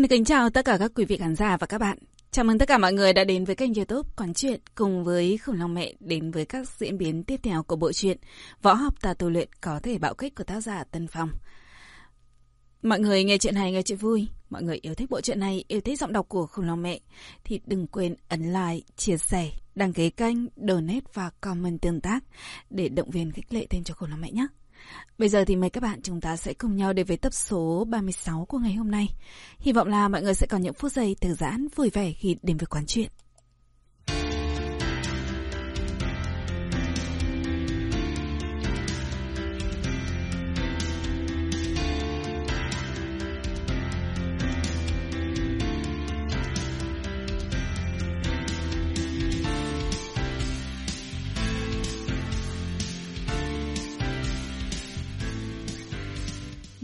Xin kính chào tất cả các quý vị khán giả và các bạn. Chào mừng tất cả mọi người đã đến với kênh youtube Quán Chuyện cùng với Khủng Long Mẹ đến với các diễn biến tiếp theo của bộ truyện Võ học tà tu luyện có thể bạo kích của tác giả Tân Phong. Mọi người nghe chuyện hay nghe chuyện vui. Mọi người yêu thích bộ truyện này, yêu thích giọng đọc của Khủng Long Mẹ thì đừng quên ấn like, chia sẻ, đăng ký kênh, donate và comment tương tác để động viên khích lệ thêm cho Khủng Long Mẹ nhé. Bây giờ thì mời các bạn chúng ta sẽ cùng nhau đến với tập số 36 của ngày hôm nay. Hy vọng là mọi người sẽ có những phút giây thư giãn, vui vẻ khi đến với quán chuyện.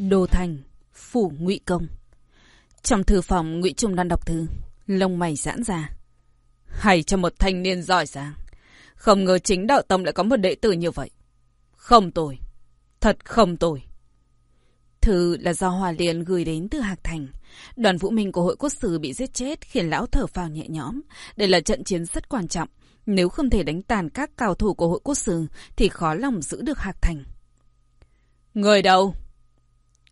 Đô Thành, phủ Ngụy Công. Trong thư phòng, Ngụy Trung đang đọc thư, lông mày giãn ra. Hay cho một thanh niên giỏi giang. Không ngờ chính đạo tông lại có một đệ tử như vậy. Không tồi. Thật không tồi. Thư là do Hòa Liên gửi đến từ Hạc Thành. Đoàn vũ minh của hội quốc sử bị giết chết khiến lão thở phào nhẹ nhõm. Đây là trận chiến rất quan trọng. Nếu không thể đánh tàn các cao thủ của hội quốc sử thì khó lòng giữ được Hạc Thành. Người đâu?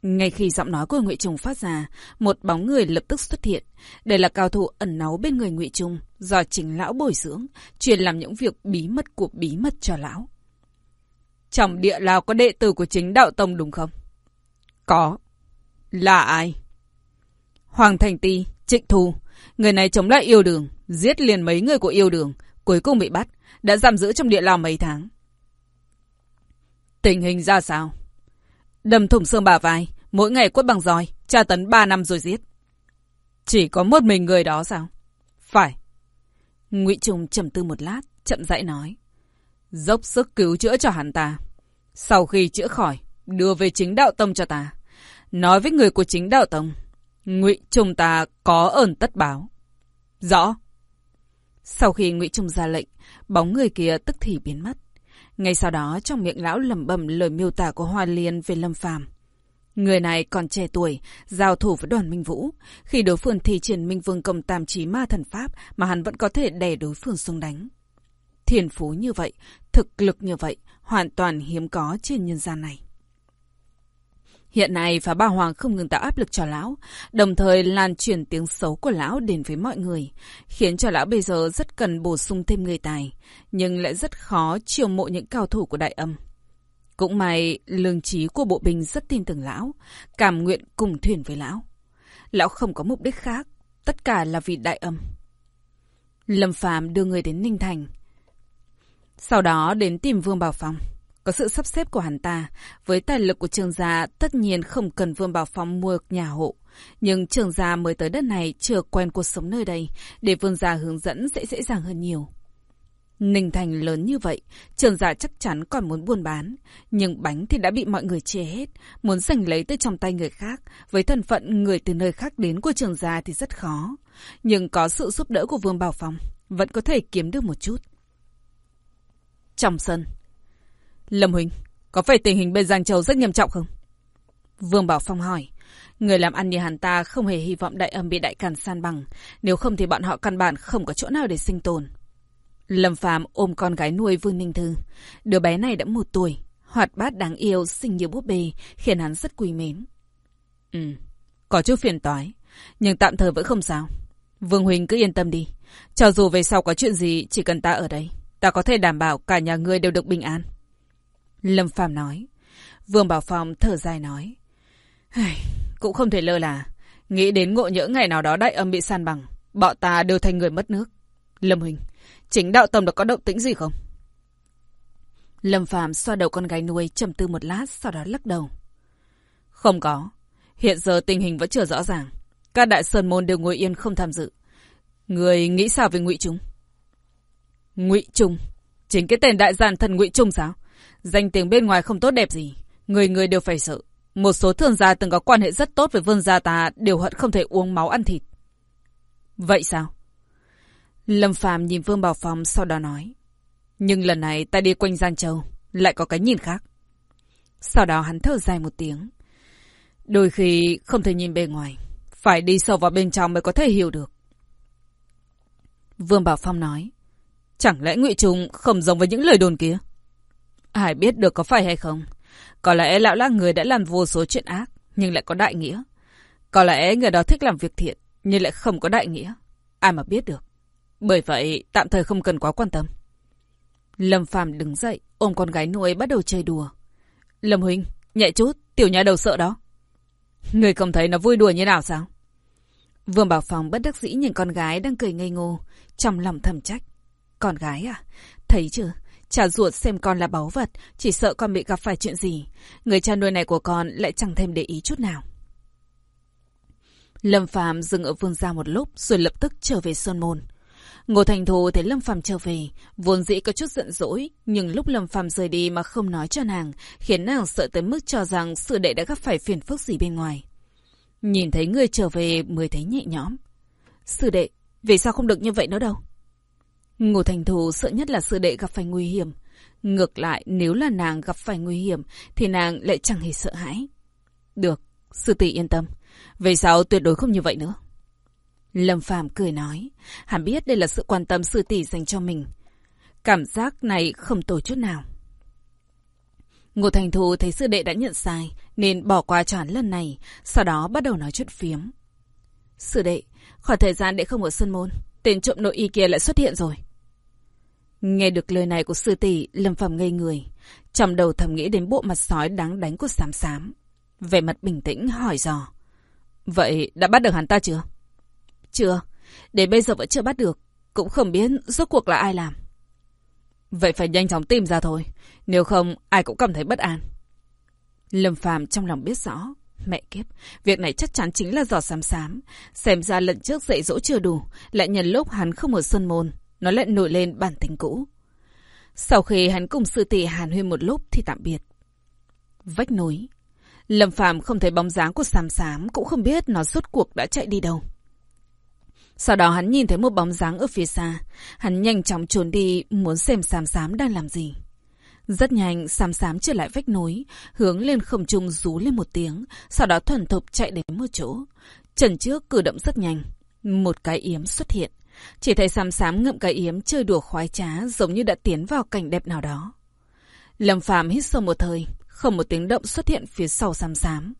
Ngay khi giọng nói của Ngụy Trung phát ra, một bóng người lập tức xuất hiện. Đây là cao thủ ẩn náu bên người Ngụy Trung, do chính lão bồi dưỡng, truyền làm những việc bí mật của bí mật cho lão. Trong địa lao có đệ tử của chính đạo tông đúng không? Có. Là ai? Hoàng Thành Ti, Trịnh Thu. Người này chống lại yêu đường, giết liền mấy người của yêu đường, cuối cùng bị bắt, đã giam giữ trong địa lao mấy tháng. Tình hình ra sao? Đâm thủng xương bà vai, mỗi ngày quất bằng roi, tra tấn ba năm rồi giết. Chỉ có một mình người đó sao? Phải. Ngụy Trung trầm tư một lát, chậm rãi nói. Dốc sức cứu chữa cho hắn ta. Sau khi chữa khỏi, đưa về chính đạo tông cho ta. Nói với người của chính đạo tông, Ngụy Trung ta có ơn tất báo. Rõ. Sau khi Ngụy Trung ra lệnh, bóng người kia tức thì biến mất. Ngay sau đó trong miệng lão lẩm bẩm lời miêu tả của Hoa Liên về Lâm Phàm. Người này còn trẻ tuổi, giao thủ với đoàn Minh Vũ. Khi đối phương thi triển Minh Vương công tam trí ma thần pháp mà hắn vẫn có thể đè đối phương xuống đánh. Thiền phú như vậy, thực lực như vậy, hoàn toàn hiếm có trên nhân gian này. Hiện nay phá ba hoàng không ngừng tạo áp lực cho lão, đồng thời lan truyền tiếng xấu của lão đến với mọi người, khiến cho lão bây giờ rất cần bổ sung thêm người tài, nhưng lại rất khó chiều mộ những cao thủ của đại âm. Cũng may, lương trí của bộ binh rất tin tưởng lão, cảm nguyện cùng thuyền với lão. Lão không có mục đích khác, tất cả là vì đại âm. Lâm Phàm đưa người đến Ninh Thành. Sau đó đến tìm Vương Bảo Phong. Có sự sắp xếp của hắn ta, với tài lực của trường gia tất nhiên không cần Vương Bảo Phong mua nhà hộ. Nhưng trường gia mới tới đất này chưa quen cuộc sống nơi đây, để vương gia hướng dẫn sẽ dễ dàng hơn nhiều. Ninh Thành lớn như vậy, trường giả chắc chắn còn muốn buôn bán. Nhưng bánh thì đã bị mọi người chê hết, muốn giành lấy từ trong tay người khác. Với thân phận người từ nơi khác đến của trường giả thì rất khó. Nhưng có sự giúp đỡ của Vương Bảo Phong, vẫn có thể kiếm được một chút. Trong sân, Lâm Huỳnh, có phải tình hình bên Giang Châu rất nghiêm trọng không? Vương Bảo Phong hỏi. Người làm ăn như hắn ta không hề hy vọng đại âm bị đại càn san bằng. Nếu không thì bọn họ căn bản không có chỗ nào để sinh tồn. Lâm Phàm ôm con gái nuôi Vương Ninh Thư. Đứa bé này đã một tuổi, hoạt bát đáng yêu, xinh như búp bê, khiến hắn rất quý mến. Ừ, có chút phiền toái, nhưng tạm thời vẫn không sao. Vương Huỳnh cứ yên tâm đi. Cho dù về sau có chuyện gì, chỉ cần ta ở đây, ta có thể đảm bảo cả nhà ngươi đều được bình an. Lâm Phàm nói. Vương Bảo Phong thở dài nói. Cũng không thể lơ là. Nghĩ đến ngộ nhỡ ngày nào đó đại âm bị san bằng. Bọn ta đều thành người mất nước. Lâm Huỳnh, chính đạo tông đã có động tĩnh gì không? Lâm Phàm xoa đầu con gái nuôi trầm tư một lát sau đó lắc đầu. Không có. Hiện giờ tình hình vẫn chưa rõ ràng. Các đại sơn môn đều ngồi yên không tham dự. Người nghĩ sao về ngụy Trung? Ngụy Trung? Chính cái tên đại giàn thần ngụy Trung sao? Danh tiếng bên ngoài không tốt đẹp gì. Người người đều phải sợ. Một số thương gia từng có quan hệ rất tốt với vương gia ta đều hận không thể uống máu ăn thịt. Vậy sao? Lâm Phàm nhìn Vương Bảo Phong sau đó nói. Nhưng lần này ta đi quanh Giang Châu, lại có cái nhìn khác. Sau đó hắn thở dài một tiếng. Đôi khi không thể nhìn bề ngoài, Phải đi sâu vào bên trong mới có thể hiểu được. Vương Bảo Phong nói. Chẳng lẽ ngụy Trung không giống với những lời đồn kia? Ai biết được có phải hay không? Có lẽ lão là người đã làm vô số chuyện ác, nhưng lại có đại nghĩa. Có lẽ người đó thích làm việc thiện, nhưng lại không có đại nghĩa. Ai mà biết được. Bởi vậy, tạm thời không cần quá quan tâm. Lâm Phàm đứng dậy, ôm con gái nuôi bắt đầu chơi đùa. Lâm Huynh, nhẹ chút, tiểu nhà đầu sợ đó. Người không thấy nó vui đùa như nào sao? Vương Bảo phòng bất đắc dĩ nhìn con gái đang cười ngây ngô, trong lòng thầm trách. Con gái à? Thấy chưa? Cha ruột xem con là báu vật, chỉ sợ con bị gặp phải chuyện gì. Người cha nuôi này của con lại chẳng thêm để ý chút nào. Lâm Phàm dừng ở vương gia một lúc rồi lập tức trở về Sơn Môn. Ngô Thành Thù thấy Lâm Phàm trở về, vốn dĩ có chút giận dỗi, nhưng lúc Lâm Phàm rời đi mà không nói cho nàng, khiến nàng sợ tới mức cho rằng sư đệ đã gặp phải phiền phức gì bên ngoài. Nhìn thấy người trở về mới thấy nhẹ nhõm. Sư đệ, vì sao không được như vậy nữa đâu? Ngô Thành Thù sợ nhất là sư đệ gặp phải nguy hiểm. Ngược lại, nếu là nàng gặp phải nguy hiểm, thì nàng lại chẳng hề sợ hãi. Được, sư tỷ yên tâm. Về sau tuyệt đối không như vậy nữa. Lâm Phàm cười nói, hắn biết đây là sự quan tâm sư tỷ dành cho mình. Cảm giác này không tồi chút nào. Ngô Thành Thù thấy sư đệ đã nhận sai, nên bỏ qua cho hắn lần này, sau đó bắt đầu nói chuyện phiếm. Sư đệ, khỏi thời gian đệ không ở sân môn, tên trộm nội y kia lại xuất hiện rồi. Nghe được lời này của sư tỷ, Lâm Phàm ngây người, trong đầu thầm nghĩ đến bộ mặt sói đáng đánh của Sám Sám. Về mặt bình tĩnh hỏi dò. Vậy đã bắt được hắn ta chưa? Chưa, đến bây giờ vẫn chưa bắt được, cũng không biết rốt cuộc là ai làm. Vậy phải nhanh chóng tìm ra thôi, nếu không ai cũng cảm thấy bất an. Lâm Phàm trong lòng biết rõ, mẹ kiếp, việc này chắc chắn chính là giỏ xám xám. Xem ra lần trước dạy dỗ chưa đủ, lại nhân lúc hắn không ở sân môn, nó lại nổi lên bản tính cũ. Sau khi hắn cùng sư tỷ hàn huyên một lúc thì tạm biệt. Vách núi. Lâm Phàm không thấy bóng dáng của xám xám, cũng không biết nó suốt cuộc đã chạy đi đâu. Sau đó hắn nhìn thấy một bóng dáng ở phía xa. Hắn nhanh chóng trốn đi, muốn xem xám xám đang làm gì. Rất nhanh, xám xám trở lại vách núi, hướng lên không trung rú lên một tiếng, sau đó thuần thục chạy đến một chỗ. Trần trước cử động rất nhanh. Một cái yếm xuất hiện. Chỉ thấy xám xám ngậm cái yếm chơi đùa khoái trá giống như đã tiến vào cảnh đẹp nào đó. Lâm phàm hít sâu một thời, không một tiếng động xuất hiện phía sau xám xám.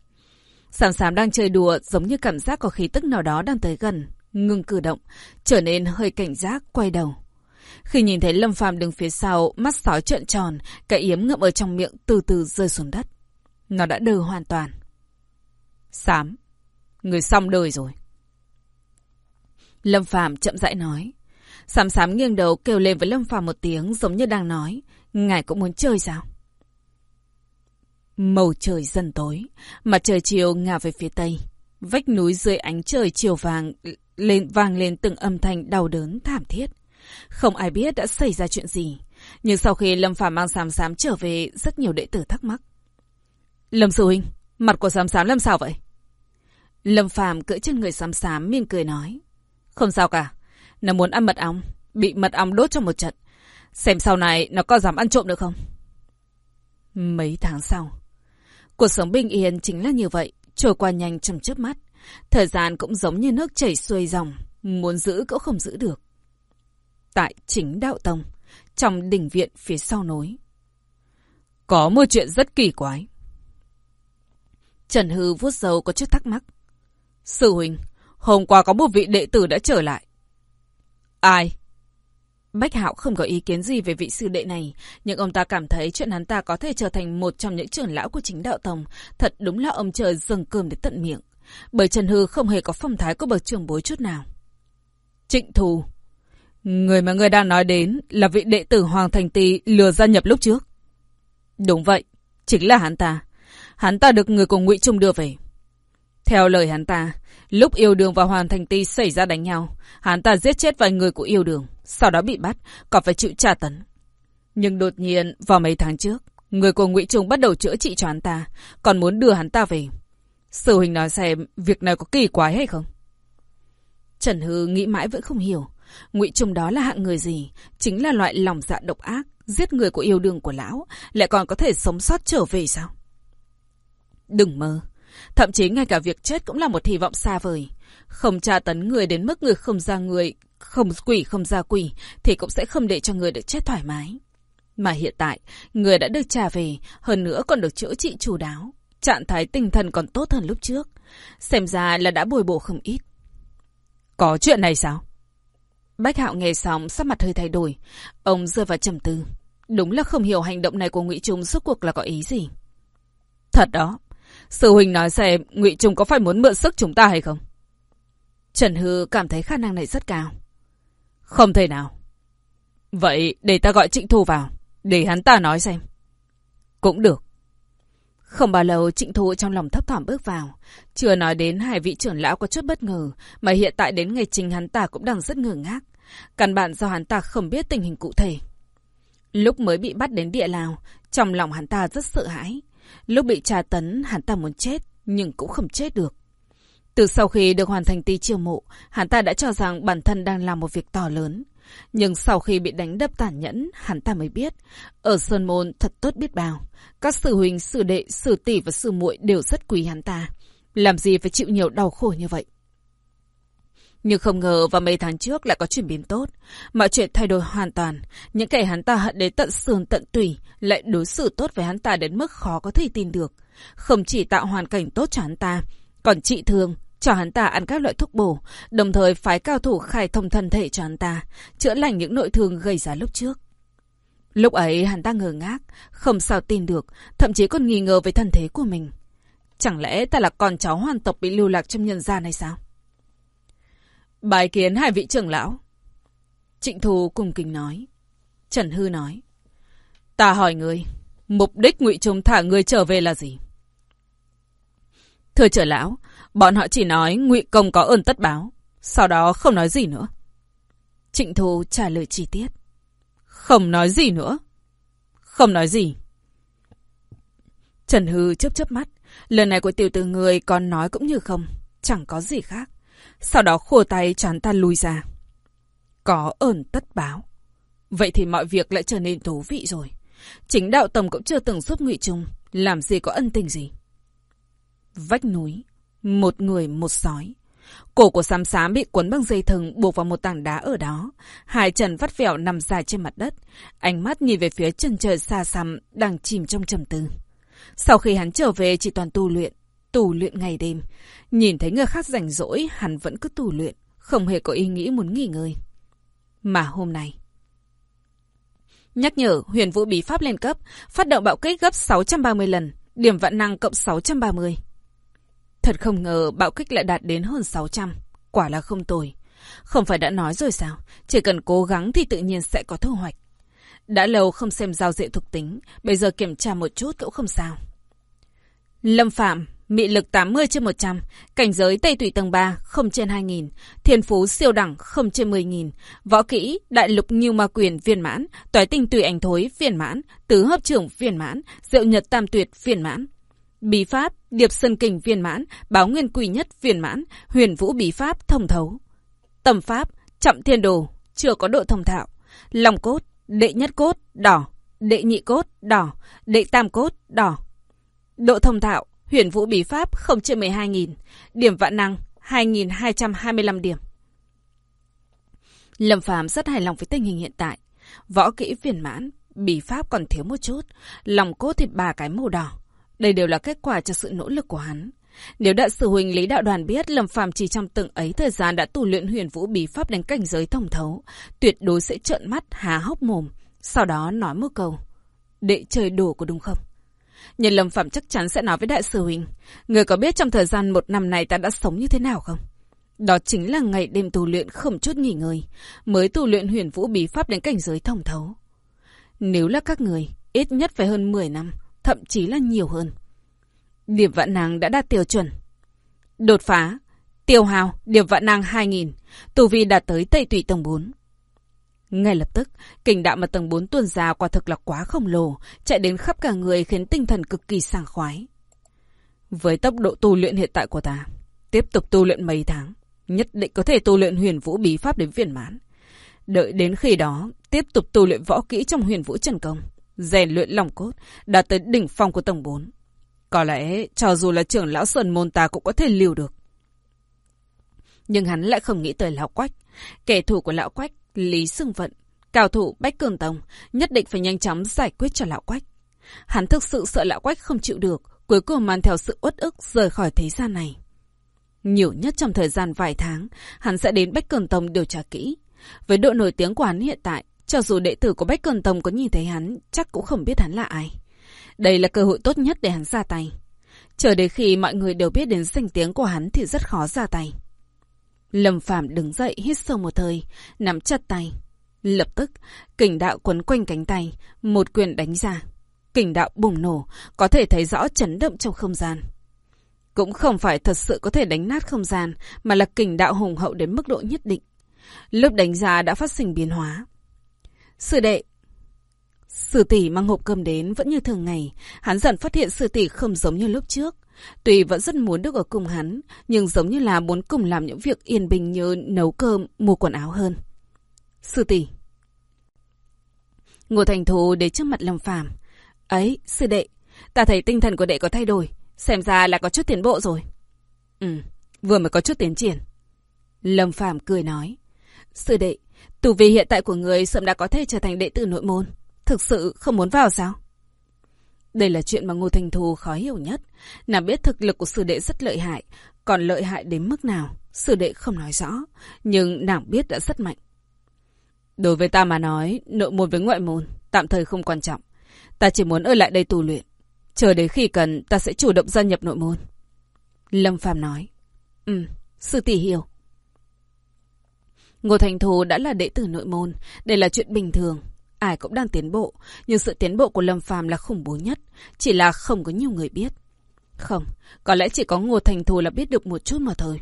Xám sám đang chơi đùa giống như cảm giác có khí tức nào đó đang tới gần, ngừng cử động, trở nên hơi cảnh giác, quay đầu. Khi nhìn thấy Lâm Phàm đứng phía sau, mắt sói trợn tròn, cái yếm ngậm ở trong miệng từ từ rơi xuống đất. Nó đã đờ hoàn toàn. Sám, người xong đời rồi. Lâm Phàm chậm rãi nói. Sám sám nghiêng đầu kêu lên với Lâm Phàm một tiếng giống như đang nói. Ngài cũng muốn chơi sao? Màu trời dần tối, mặt trời chiều ngả về phía tây. Vách núi dưới ánh trời chiều vàng lên vang lên từng âm thanh đau đớn thảm thiết. Không ai biết đã xảy ra chuyện gì. Nhưng sau khi Lâm Phàm mang Sám Sám trở về, rất nhiều đệ tử thắc mắc. Lâm Sư Huynh, mặt của Sám Sám làm sao vậy? Lâm Phàm cưỡi trên người Sám Sám mỉm cười nói. Không sao cả, nó muốn ăn mật ong, bị mật ong đốt trong một trận. Xem sau này nó có dám ăn trộm được không? Mấy tháng sau, cuộc sống bình yên chính là như vậy, trôi qua nhanh trong chớp mắt. Thời gian cũng giống như nước chảy xuôi dòng, muốn giữ cũng không giữ được. Tại chính đạo tông, trong đỉnh viện phía sau nối. Có một chuyện rất kỳ quái. Trần Hư vuốt dầu có chút thắc mắc. Sư huynh, hôm qua có một vị đệ tử đã trở lại. Ai? Bách Hạo không có ý kiến gì về vị sư đệ này, nhưng ông ta cảm thấy chuyện hắn ta có thể trở thành một trong những trưởng lão của chính đạo tông. Thật đúng là ông trời dâng cơm để tận miệng. Bởi Trần Hư không hề có phong thái của bậc trưởng bối chút nào. Trịnh Thù Người mà người đang nói đến là vị đệ tử Hoàng Thành Tì lừa gia nhập lúc trước. Đúng vậy, chính là hắn ta. Hắn ta được người cùng ngụy Trung đưa về. Theo lời hắn ta, lúc yêu đường và Hoàng Thành Ti xảy ra đánh nhau, hắn ta giết chết vài người của yêu đường, sau đó bị bắt, còn phải chịu tra tấn. Nhưng đột nhiên, vào mấy tháng trước, người của ngụy Trung bắt đầu chữa trị cho hắn ta, còn muốn đưa hắn ta về. Sư huynh nói xem, việc này có kỳ quái hay không? Trần Hư nghĩ mãi vẫn không hiểu. Ngụy Trung đó là hạng người gì? Chính là loại lòng dạ độc ác, giết người của yêu đương của lão, lại còn có thể sống sót trở về sao? Đừng mơ. Thậm chí ngay cả việc chết cũng là một hy vọng xa vời. Không tra tấn người đến mức người không ra người, không quỷ không ra quỷ, thì cũng sẽ không để cho người được chết thoải mái. Mà hiện tại, người đã được trả về, hơn nữa còn được chữa trị chủ đáo. Trạng thái tinh thần còn tốt hơn lúc trước. Xem ra là đã bồi bổ không ít. Có chuyện này sao? Bách Hạo nghe xong sắc mặt hơi thay đổi. Ông rơi vào trầm tư. Đúng là không hiểu hành động này của Ngụy Trung suốt cuộc là có ý gì. Thật đó. Sư huynh nói xem Ngụy Trung có phải muốn mượn sức chúng ta hay không? Trần Hư cảm thấy khả năng này rất cao. Không thể nào. Vậy để ta gọi Trịnh Thu vào. Để hắn ta nói xem. Cũng được. Không bao lâu Trịnh Thu trong lòng thấp thỏm bước vào. Chưa nói đến hai vị trưởng lão có chút bất ngờ. Mà hiện tại đến ngày trình hắn ta cũng đang rất ngờ ngác. Căn bản do hắn ta không biết tình hình cụ thể. Lúc mới bị bắt đến địa Lào, trong lòng hắn ta rất sợ hãi. Lúc bị tra tấn, hắn ta muốn chết, nhưng cũng không chết được. Từ sau khi được hoàn thành ti chiêu mộ, hắn ta đã cho rằng bản thân đang làm một việc to lớn. Nhưng sau khi bị đánh đập tàn nhẫn, hắn ta mới biết, ở Sơn Môn thật tốt biết bao. Các sư huynh, sư đệ, sư tỷ và sư muội đều rất quý hắn ta. Làm gì phải chịu nhiều đau khổ như vậy? Nhưng không ngờ vào mấy tháng trước lại có chuyển biến tốt. Mọi chuyện thay đổi hoàn toàn. Những kẻ hắn ta hận đến tận xương tận tủy lại đối xử tốt với hắn ta đến mức khó có thể tin được. Không chỉ tạo hoàn cảnh tốt cho hắn ta, còn trị thương, cho hắn ta ăn các loại thuốc bổ, đồng thời phái cao thủ khai thông thân thể cho hắn ta, chữa lành những nội thương gây ra lúc trước. Lúc ấy hắn ta ngờ ngác, không sao tin được, thậm chí còn nghi ngờ về thân thế của mình. Chẳng lẽ ta là con cháu hoàn tộc bị lưu lạc trong nhân gian hay sao? Bài kiến hai vị trưởng lão. Trịnh Thù cùng kính nói. Trần Hư nói. Ta hỏi người, mục đích ngụy Trung thả người trở về là gì? Thưa trưởng lão, bọn họ chỉ nói ngụy công có ơn tất báo. Sau đó không nói gì nữa. Trịnh Thù trả lời chi tiết. Không nói gì nữa. Không nói gì. Trần Hư chớp chớp mắt. Lần này của tiểu tử người còn nói cũng như không. Chẳng có gì khác. Sau đó khua tay chán ta lui ra. Có ơn tất báo. Vậy thì mọi việc lại trở nên thú vị rồi. Chính đạo tổng cũng chưa từng giúp ngụy Trung. Làm gì có ân tình gì. Vách núi. Một người một sói. Cổ của xám xám bị cuốn bằng dây thừng buộc vào một tảng đá ở đó. Hai chân vắt vẹo nằm dài trên mặt đất. Ánh mắt nhìn về phía chân trời xa xăm đang chìm trong trầm tư. Sau khi hắn trở về chỉ toàn tu luyện. Tu luyện ngày đêm. Nhìn thấy người khác rảnh rỗi, hắn vẫn cứ tu luyện. Không hề có ý nghĩ muốn nghỉ ngơi. Mà hôm nay... Nhắc nhở huyền vũ bí pháp lên cấp, phát động bạo kích gấp 630 lần, điểm vạn năng cộng 630. Thật không ngờ bạo kích lại đạt đến hơn 600. Quả là không tồi. Không phải đã nói rồi sao? Chỉ cần cố gắng thì tự nhiên sẽ có thu hoạch. Đã lâu không xem giao diện thuộc tính, bây giờ kiểm tra một chút cũng không sao. Lâm Phạm, mị lực 80 trên 100, cảnh giới Tây Tụy tầng 3, không trên 2.000, thiên phú siêu đẳng, không trên 10.000, võ kỹ, đại lục như ma quyền viên mãn, toái tinh tùy ảnh thối viên mãn, tứ hợp trưởng viên mãn, diệu nhật tam tuyệt viên mãn. Bí pháp, điệp sơn kình viên mãn, báo nguyên quỷ nhất viên mãn, huyền vũ bí pháp thông thấu. Tầm pháp, chậm thiên đồ, chưa có độ thông thạo. Lòng cốt, đệ nhất cốt, đỏ. Đệ nhị cốt, đỏ. Đệ tam cốt, đỏ. Độ thông thạo, huyền vũ bí pháp không trên 12.000. Điểm vạn năng, 2.225 điểm. Lâm Phàm rất hài lòng với tình hình hiện tại. Võ kỹ viên mãn, bí pháp còn thiếu một chút. Lòng cốt thì ba cái màu đỏ. Đây đều là kết quả cho sự nỗ lực của hắn. Nếu đại sư huynh Lý Đạo Đoàn biết Lâm Phàm chỉ trong từng ấy thời gian đã tu luyện huyền vũ bí pháp đến cảnh giới thông thấu, tuyệt đối sẽ trợn mắt há hốc mồm, sau đó nói một câu. Đệ trời đổ của đúng không? Nhân Lâm Phạm chắc chắn sẽ nói với đại sư huynh, người có biết trong thời gian một năm này ta đã sống như thế nào không? Đó chính là ngày đêm tu luyện không chút nghỉ ngơi, mới tu luyện huyền vũ bí pháp đến cảnh giới thông thấu. Nếu là các người, ít nhất phải hơn 10 năm, thậm chí là nhiều hơn. Điểm vạn năng đã đạt tiêu chuẩn. Đột phá, tiêu hào, điểm vạn năng 2.000, tù vi đạt tới Tây Tụy tầng 4. Ngay lập tức, kình đạo mà tầng 4 tuôn ra quả thực là quá khổng lồ, chạy đến khắp cả người khiến tinh thần cực kỳ sảng khoái. Với tốc độ tu luyện hiện tại của ta, tiếp tục tu luyện mấy tháng, nhất định có thể tu luyện huyền vũ bí pháp đến viên mãn. Đợi đến khi đó, tiếp tục tu luyện võ kỹ trong huyền vũ trần công rèn luyện lòng cốt, đạt tới đỉnh phong của tầng 4. Có lẽ cho dù là trưởng lão Sơn Môn ta cũng có thể liều được. Nhưng hắn lại không nghĩ tới lão quách. Kẻ thù của lão quách, Lý Sương Vận, cao thủ Bách Cường Tông, nhất định phải nhanh chóng giải quyết cho lão quách. Hắn thực sự sợ lão quách không chịu được, cuối cùng mang theo sự uất ức rời khỏi thế gian này. Nhiều nhất trong thời gian vài tháng, hắn sẽ đến Bách Cường Tông điều tra kỹ. Với độ nổi tiếng của hắn hiện tại, cho dù đệ tử của Bách Cường Tông có nhìn thấy hắn, chắc cũng không biết hắn là ai. Đây là cơ hội tốt nhất để hắn ra tay. Chờ đến khi mọi người đều biết đến danh tiếng của hắn thì rất khó ra tay. Lâm Phạm đứng dậy hít sâu một hơi, nắm chặt tay. Lập tức, kình đạo quấn quanh cánh tay, một quyền đánh ra. Kình đạo bùng nổ, có thể thấy rõ chấn động trong không gian. Cũng không phải thật sự có thể đánh nát không gian, mà là kình đạo hùng hậu đến mức độ nhất định. Lúc đánh ra đã phát sinh biến hóa. Sư đệ, Sư tỷ mang hộp cơm đến vẫn như thường ngày, hắn dần phát hiện sư tỷ không giống như lúc trước. Tuy vẫn rất muốn được ở cùng hắn, nhưng giống như là muốn cùng làm những việc yên bình như nấu cơm, mua quần áo hơn. Sư tỷ Ngô Thành Thù để trước mặt Lâm Phàm Ấy, sư đệ, ta thấy tinh thần của đệ có thay đổi, xem ra là có chút tiến bộ rồi. Ừ, vừa mới có chút tiến triển. Lâm Phàm cười nói. Sư đệ, tù vi hiện tại của người sớm đã có thể trở thành đệ tử nội môn. Thực sự không muốn vào sao? Đây là chuyện mà Ngô Thành Thù khó hiểu nhất. Nàng biết thực lực của sư đệ rất lợi hại, còn lợi hại đến mức nào, sư đệ không nói rõ, nhưng nàng biết đã rất mạnh. Đối với ta mà nói, nội môn với ngoại môn, tạm thời không quan trọng. Ta chỉ muốn ở lại đây tu luyện. Chờ đến khi cần, ta sẽ chủ động gia nhập nội môn. Lâm Phàm nói. Ừ, sư tỷ hiểu. Ngô Thành Thù đã là đệ tử nội môn, đây là chuyện bình thường, ai cũng đang tiến bộ, nhưng sự tiến bộ của Lâm Phàm là khủng bố nhất, chỉ là không có nhiều người biết. Không, có lẽ chỉ có Ngô Thành Thù là biết được một chút mà thôi.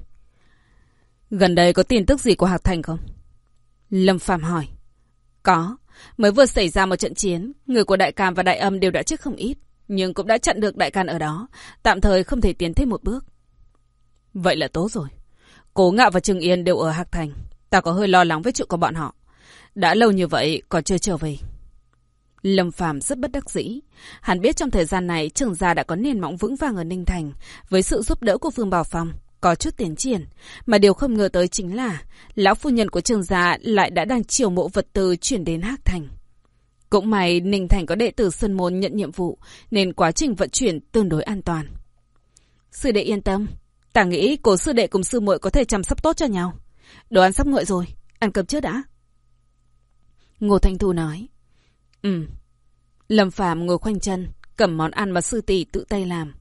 Gần đây có tin tức gì của Hạc Thành không? Lâm Phàm hỏi. Có, mới vừa xảy ra một trận chiến, người của Đại Càn và Đại Âm đều đã chết không ít, nhưng cũng đã chặn được Đại Càn ở đó, tạm thời không thể tiến thêm một bước. Vậy là tốt rồi. Cố Ngạo và Trừng Yên đều ở Hạc Thành, ta có hơi lo lắng với chuyện của bọn họ. Đã lâu như vậy còn chưa trở về. Lâm Phàm rất bất đắc dĩ. Hắn biết trong thời gian này trường gia đã có nền móng vững vàng ở Ninh Thành. Với sự giúp đỡ của Phương Bảo Phong, có chút tiến triển. Mà điều không ngờ tới chính là lão phu nhân của trường gia lại đã đang chiều mộ vật tư chuyển đến hắc Thành. Cũng may Ninh Thành có đệ tử Sơn Môn nhận nhiệm vụ nên quá trình vận chuyển tương đối an toàn. Sư đệ yên tâm. Ta nghĩ cổ sư đệ cùng sư muội có thể chăm sóc tốt cho nhau. Đồ ăn sắp nguội rồi. Ăn cơm trước đã. Ngô Thanh Thu nói. Ừ. Lâm Phạm ngồi khoanh chân, cầm món ăn mà sư tỷ tự tay làm.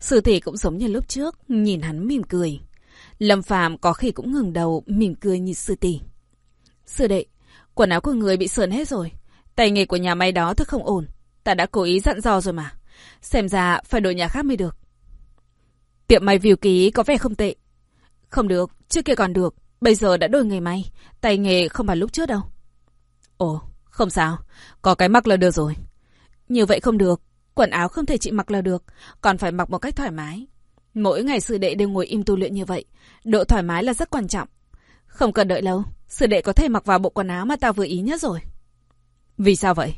Sư tỷ cũng giống như lúc trước, nhìn hắn mỉm cười. Lâm Phạm có khi cũng ngừng đầu, mỉm cười nhìn sư tỷ. Sư đệ, quần áo của người bị sờn hết rồi. Tay nghề của nhà máy đó thật không ổn. Ta đã cố ý dặn dò rồi mà. Xem ra phải đổi nhà khác mới được. Tiệm may view ký có vẻ không tệ. Không được, trước kia còn được. Bây giờ đã đổi nghề may. Tay nghề không phải lúc trước đâu. Ồ, không sao. Có cái mặc là được rồi. Như vậy không được. Quần áo không thể chị mặc là được. Còn phải mặc một cách thoải mái. Mỗi ngày sư đệ đều ngồi im tu luyện như vậy. Độ thoải mái là rất quan trọng. Không cần đợi lâu. Sư đệ có thể mặc vào bộ quần áo mà tao vừa ý nhất rồi. Vì sao vậy?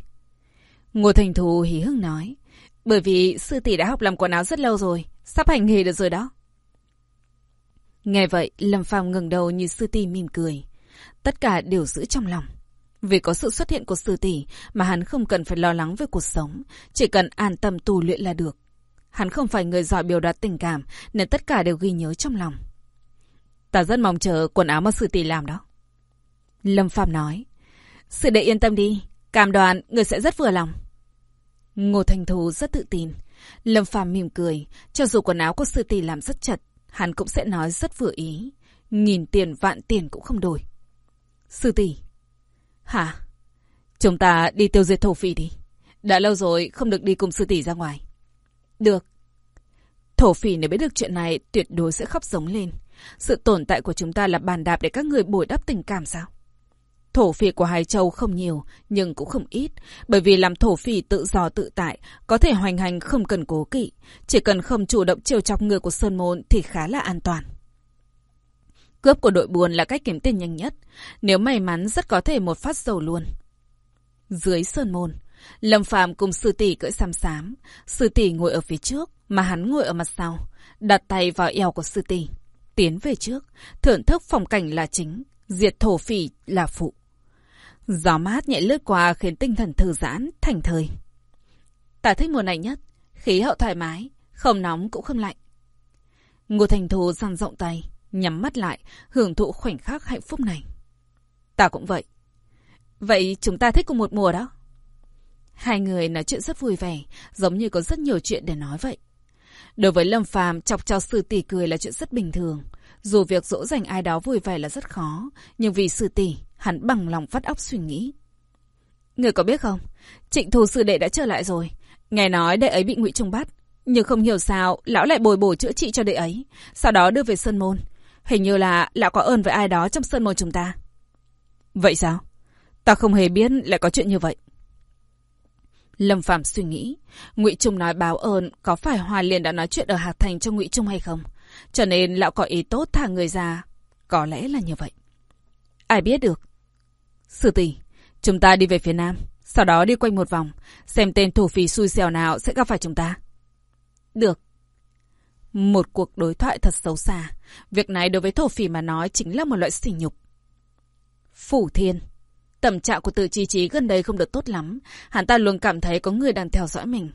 Ngô Thành Thù hí hưng nói. Bởi vì sư tỷ đã học làm quần áo rất lâu rồi. Sắp hành nghề được rồi đó. Nghe vậy, Lâm Phàm ngừng đầu như sư tỷ mỉm cười. Tất cả đều giữ trong lòng. Vì có sự xuất hiện của sư tỷ mà hắn không cần phải lo lắng về cuộc sống, chỉ cần an tâm tu luyện là được. Hắn không phải người giỏi biểu đạt tình cảm nên tất cả đều ghi nhớ trong lòng. Ta rất mong chờ quần áo mà sư tỷ làm đó. Lâm Phàm nói. Sư đệ yên tâm đi, cảm đoàn người sẽ rất vừa lòng. Ngô Thành Thù rất tự tin. Lâm Phàm mỉm cười, cho dù quần áo của sư tỷ làm rất chật, hắn cũng sẽ nói rất vừa ý. Nghìn tiền vạn tiền cũng không đổi. Sư tỷ, Hả? Chúng ta đi tiêu diệt thổ phỉ đi. Đã lâu rồi không được đi cùng sư tỷ ra ngoài. Được. Thổ phỉ nếu biết được chuyện này tuyệt đối sẽ khóc giống lên. Sự tồn tại của chúng ta là bàn đạp để các người bồi đắp tình cảm sao? Thổ phỉ của Hải Châu không nhiều, nhưng cũng không ít. Bởi vì làm thổ phỉ tự do tự tại, có thể hoành hành không cần cố kỵ. Chỉ cần không chủ động chiều chọc người của Sơn Môn thì khá là an toàn. Cướp của đội buồn là cách kiếm tiền nhanh nhất. Nếu may mắn rất có thể một phát dầu luôn. Dưới sơn môn, Lâm Phạm cùng sư tỷ cưỡi xăm xám. Sư tỷ ngồi ở phía trước, mà hắn ngồi ở mặt sau, đặt tay vào eo của sư tỷ, tiến về trước, thưởng thức phong cảnh là chính, diệt thổ phỉ là phụ. Gió mát nhẹ lướt qua khiến tinh thần thư giãn, thành thời. Ta thích mùa này nhất, khí hậu thoải mái, không nóng cũng không lạnh. Ngô Thành Thù dang rộng tay, nhắm mắt lại, hưởng thụ khoảnh khắc hạnh phúc này. Ta cũng vậy. Vậy chúng ta thích cùng một mùa đó. Hai người nói chuyện rất vui vẻ, giống như có rất nhiều chuyện để nói vậy. Đối với Lâm Phàm chọc cho sư tỷ cười là chuyện rất bình thường. Dù việc dỗ dành ai đó vui vẻ là rất khó, nhưng vì sư tỷ, hắn bằng lòng vắt óc suy nghĩ. Người có biết không, trịnh thù sư đệ đã trở lại rồi. Nghe nói đệ ấy bị ngụy Trung bắt, nhưng không hiểu sao lão lại bồi bổ chữa trị cho đệ ấy, sau đó đưa về Sơn Môn. Hình như là lão có ơn với ai đó trong Sơn Môn chúng ta. Vậy sao? Ta không hề biết lại có chuyện như vậy. Lâm Phạm suy nghĩ, Ngụy Trung nói báo ơn có phải Hoa Liên đã nói chuyện ở Hạc Thành cho Ngụy Trung hay không? Cho nên lão có ý tốt thả người ra. Có lẽ là như vậy. Ai biết được. Sư tỷ, chúng ta đi về phía nam, sau đó đi quanh một vòng, xem tên thủ phí xui xẻo nào sẽ gặp phải chúng ta. Được. Một cuộc đối thoại thật xấu xa. Việc này đối với thổ phỉ mà nói chính là một loại sỉ nhục. Phủ Thiên. Tâm trạng của tự chi trí gần đây không được tốt lắm. Hắn ta luôn cảm thấy có người đang theo dõi mình.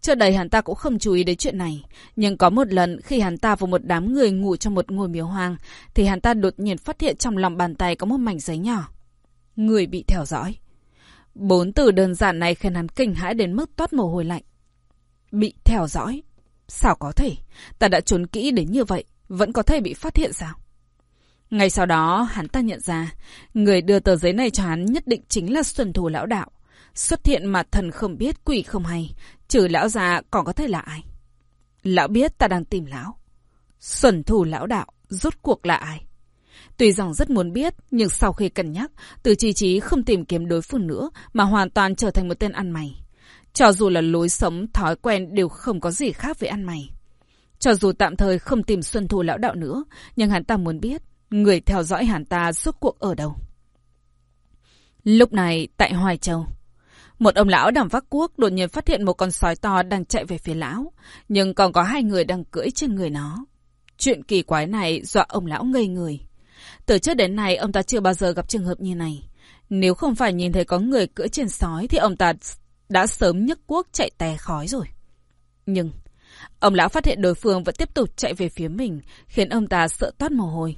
Trước đây hắn ta cũng không chú ý đến chuyện này. Nhưng có một lần khi hắn ta và một đám người ngủ trong một ngôi miếu hoang, thì hắn ta đột nhiên phát hiện trong lòng bàn tay có một mảnh giấy nhỏ. Người bị theo dõi. Bốn từ đơn giản này khiến hắn kinh hãi đến mức toát mồ hôi lạnh. Bị theo dõi? Sao có thể? Ta đã trốn kỹ đến như vậy, vẫn có thể bị phát hiện sao? Ngay sau đó, hắn ta nhận ra, người đưa tờ giấy này cho hắn nhất định chính là Xuân Thù Lão Đạo. Xuất hiện mà thần không biết, quỷ không hay, trừ lão già còn có thể là ai? Lão biết ta đang tìm lão. Xuân Thù Lão Đạo, rốt cuộc là ai? Tuy rằng rất muốn biết, nhưng sau khi cân nhắc, từ chi trí không tìm kiếm đối phương nữa, mà hoàn toàn trở thành một tên ăn mày. Cho dù là lối sống, thói quen đều không có gì khác với ăn mày. Cho dù tạm thời không tìm Xuân thu Lão Đạo nữa, nhưng hắn ta muốn biết, Người theo dõi hắn ta suốt cuộc ở đâu? Lúc này, tại Hoài Châu, một ông lão đàm vác cuốc đột nhiên phát hiện một con sói to đang chạy về phía lão, nhưng còn có hai người đang cưỡi trên người nó. Chuyện kỳ quái này dọa ông lão ngây người. Từ trước đến nay, ông ta chưa bao giờ gặp trường hợp như này. Nếu không phải nhìn thấy có người cưỡi trên sói thì ông ta đã sớm nhấc cuốc chạy tè khói rồi. Nhưng, ông lão phát hiện đối phương vẫn tiếp tục chạy về phía mình, khiến ông ta sợ toát mồ hôi.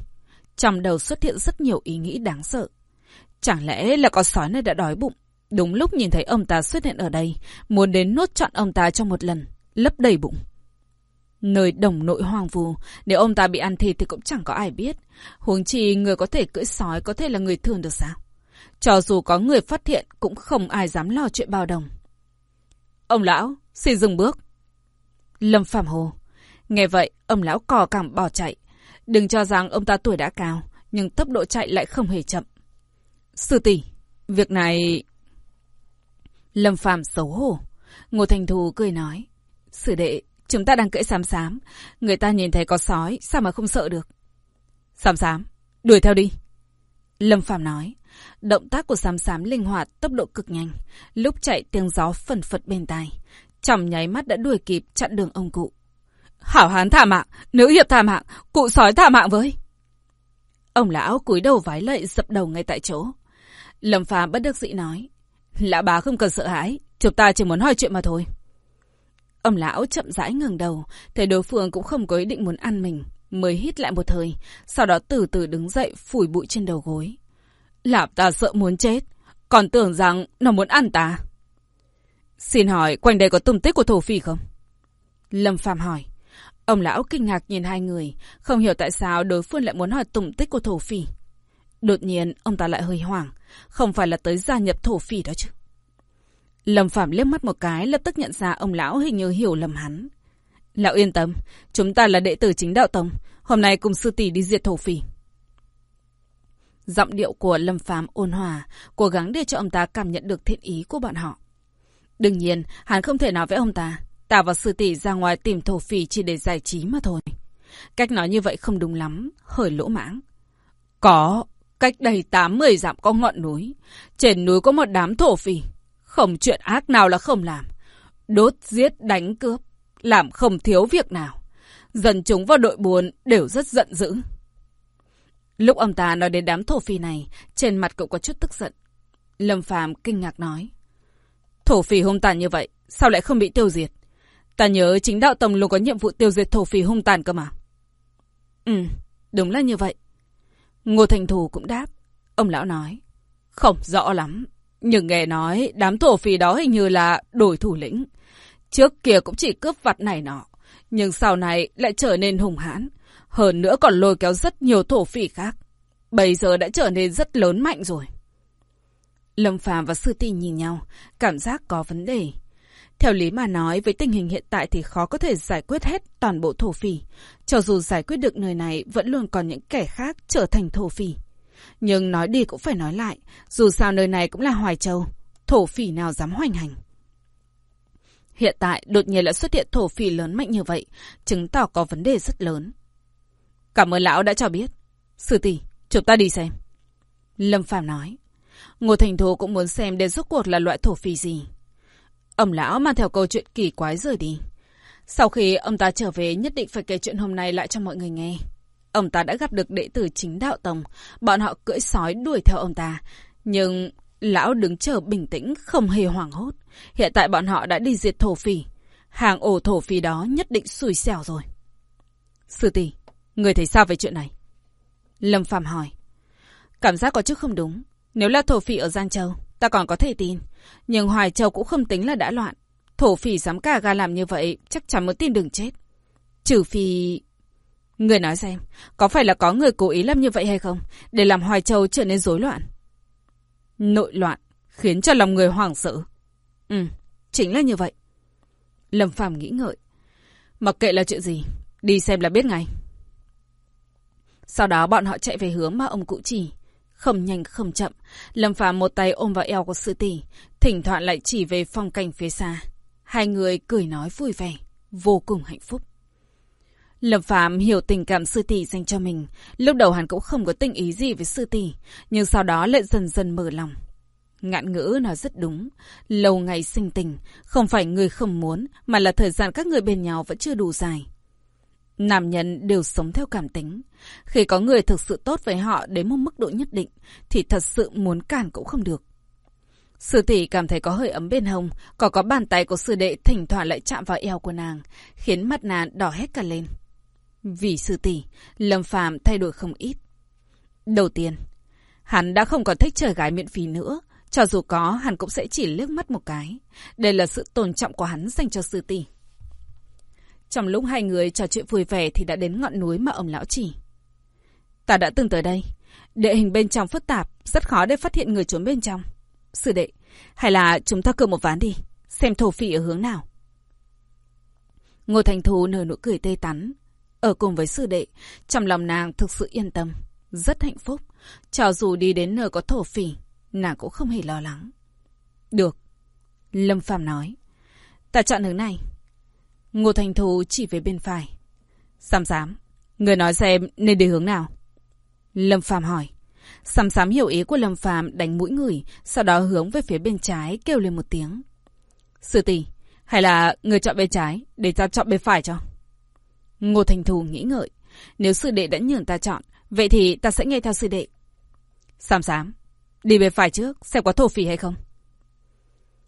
Trong đầu xuất hiện rất nhiều ý nghĩ đáng sợ. Chẳng lẽ là con sói này đã đói bụng? Đúng lúc nhìn thấy ông ta xuất hiện ở đây, muốn đến nuốt trọn ông ta trong một lần, lấp đầy bụng. Nơi đồng nội hoang vù, nếu ông ta bị ăn thịt thì cũng chẳng có ai biết. Huống chi người có thể cưỡi sói có thể là người thường được sao? Cho dù có người phát hiện cũng không ai dám lo chuyện bao đồng. Ông lão, xin dừng bước. Lâm Phạm Hồ. Nghe vậy, ông lão cò càng bỏ chạy, Đừng cho rằng ông ta tuổi đã cao, nhưng tốc độ chạy lại không hề chậm. Sư tỷ, việc này... Lâm Phạm xấu hổ. Ngô Thành Thù cười nói. Sư đệ, chúng ta đang cưỡi xám xám. Người ta nhìn thấy có sói, sao mà không sợ được? Xám xám, đuổi theo đi. Lâm Phạm nói. Động tác của xám xám linh hoạt, tốc độ cực nhanh. Lúc chạy tiếng gió phần phật bên tai. Chỏng nháy mắt đã đuổi kịp chặn đường ông cụ. Hảo hán thả mạng, nữ hiệp thả mạng, cụ sói thả mạng với. Ông lão cúi đầu vái lệ dập đầu ngay tại chỗ. Lâm phàm bất đắc dĩ nói. Lão bá không cần sợ hãi, chúng ta chỉ muốn hỏi chuyện mà thôi. Ông lão chậm rãi ngừng đầu, thấy đối phương cũng không có ý định muốn ăn mình, mới hít lại một thời, sau đó từ từ đứng dậy phủi bụi trên đầu gối. Lạp ta sợ muốn chết, còn tưởng rằng nó muốn ăn ta. Xin hỏi quanh đây có tung tích của thổ phỉ không? Lâm Phàm hỏi. Ông lão kinh ngạc nhìn hai người, không hiểu tại sao đối phương lại muốn hỏi tùng tích của thổ phỉ. Đột nhiên, ông ta lại hơi hoảng, không phải là tới gia nhập thổ phỉ đó chứ. Lâm Phạm liếc mắt một cái, lập tức nhận ra ông lão hình như hiểu lầm hắn. Lão yên tâm, chúng ta là đệ tử chính đạo tông, hôm nay cùng sư tỷ đi diệt thổ phỉ. Giọng điệu của Lâm Phạm ôn hòa, cố gắng để cho ông ta cảm nhận được thiện ý của bọn họ. Đương nhiên, hắn không thể nói với ông ta, Ta và sư tỷ ra ngoài tìm thổ phỉ chỉ để giải trí mà thôi. Cách nói như vậy không đúng lắm, hơi lỗ mãng. Có, cách đây 8-10 dặm có ngọn núi. Trên núi có một đám thổ phỉ. Không chuyện ác nào là không làm. Đốt, giết, đánh, cướp. làm không thiếu việc nào. Dân chúng và đội buồn đều rất giận dữ. Lúc ông ta nói đến đám thổ phỉ này, trên mặt cậu có chút tức giận. Lâm Phàm kinh ngạc nói. Thổ phỉ hung tàn như vậy, sao lại không bị tiêu diệt? Ta nhớ chính đạo tông luôn có nhiệm vụ tiêu diệt thổ phỉ hung tàn cơ mà. Ừ, đúng là như vậy. Ngô Thành Thù cũng đáp. Ông lão nói. Không rõ lắm. Nhưng nghe nói đám thổ phỉ đó hình như là đổi thủ lĩnh. Trước kia cũng chỉ cướp vặt này nọ. Nhưng sau này lại trở nên hùng hãn. Hơn nữa còn lôi kéo rất nhiều thổ phỉ khác. Bây giờ đã trở nên rất lớn mạnh rồi. Lâm Phàm và Sư Ti nhìn nhau, cảm giác có vấn đề. Theo lý mà nói, với tình hình hiện tại thì khó có thể giải quyết hết toàn bộ thổ phỉ. Cho dù giải quyết được nơi này, vẫn luôn còn những kẻ khác trở thành thổ phỉ. Nhưng nói đi cũng phải nói lại, dù sao nơi này cũng là Hoài Châu, thổ phỉ nào dám hoành hành. Hiện tại đột nhiên lại xuất hiện thổ phỉ lớn mạnh như vậy, chứng tỏ có vấn đề rất lớn. Cảm ơn lão đã cho biết. Sư tỷ, chúng ta đi xem. Lâm Phàm nói. Ngô Thành Thú cũng muốn xem đến rốt cuộc là loại thổ phỉ gì. Ông lão mang theo câu chuyện kỳ quái rời đi. Sau khi ông ta trở về nhất định phải kể chuyện hôm nay lại cho mọi người nghe. Ông ta đã gặp được đệ tử chính đạo tông. Bọn họ cưỡi sói đuổi theo ông ta. Nhưng lão đứng chờ bình tĩnh không hề hoảng hốt. Hiện tại bọn họ đã đi diệt thổ phỉ. Hàng ổ thổ phỉ đó nhất định xui xẻo rồi. Sư tỷ, người thấy sao về chuyện này? Lâm Phạm hỏi. Cảm giác có chút không đúng. Nếu là thổ phỉ ở Giang Châu, ta còn có thể tin. Nhưng Hoài Châu cũng không tính là đã loạn. Thổ phỉ dám cả ga làm như vậy, chắc chắn muốn tin đường chết. Trừ phi... Người nói xem, có phải là có người cố ý làm như vậy hay không? Để làm Hoài Châu trở nên rối loạn. Nội loạn, khiến cho lòng người hoảng sợ. Ừ, chính là như vậy. Lâm Phàm nghĩ ngợi. Mặc kệ là chuyện gì, đi xem là biết ngay. Sau đó bọn họ chạy về hướng mà ông cụ chỉ. Không nhanh không chậm, Lâm Phàm một tay ôm vào eo của sư tỷ, thỉnh thoảng lại chỉ về phong cảnh phía xa. Hai người cười nói vui vẻ, vô cùng hạnh phúc. Lâm Phạm hiểu tình cảm sư tỷ dành cho mình. Lúc đầu hắn cũng không có tình ý gì với sư tỷ, nhưng sau đó lại dần dần mở lòng. Ngạn ngữ nói rất đúng. Lâu ngày sinh tình, không phải người không muốn, mà là thời gian các người bên nhau vẫn chưa đủ dài. Nam nhân đều sống theo cảm tính. Khi có người thực sự tốt với họ đến một mức độ nhất định, thì thật sự muốn cản cũng không được. Sư tỷ cảm thấy có hơi ấm bên hông, có có bàn tay của sư đệ thỉnh thoảng lại chạm vào eo của nàng, khiến mặt nàng đỏ hết cả lên. Vì sư tỷ, Lâm Phàm thay đổi không ít. Đầu tiên, hắn đã không còn thích chơi gái miễn phí nữa, cho dù có, hắn cũng sẽ chỉ liếc mắt một cái. Đây là sự tôn trọng của hắn dành cho sư tỷ. Trong lúc hai người trò chuyện vui vẻ thì đã đến ngọn núi mà ông lão chỉ. Ta đã từng tới đây. Địa hình bên trong phức tạp, rất khó để phát hiện người trốn bên trong. Sư đệ, hay là chúng ta cược một ván đi, xem thổ phỉ ở hướng nào. Ngô Thành Thù nở nụ cười tê tắn. Ở cùng với sư đệ, trong lòng nàng thực sự yên tâm, rất hạnh phúc. Cho dù đi đến nơi có thổ phỉ, nàng cũng không hề lo lắng. Được. Lâm Phàm nói. Ta chọn hướng này. Ngô Thành Thù chỉ về bên phải. Sam Sám, người nói xem nên đi hướng nào? Lâm Phàm hỏi. Sam Sám hiểu ý của Lâm Phàm đánh mũi người, sau đó hướng về phía bên trái kêu lên một tiếng. Sư tỷ, hay là người chọn bên trái, để ta chọn bên phải cho? Ngô Thành Thù nghĩ ngợi. Nếu sư đệ đã nhường ta chọn, vậy thì ta sẽ nghe theo sư đệ. Sam Sám, đi bên phải trước, xem có thổ phỉ hay không?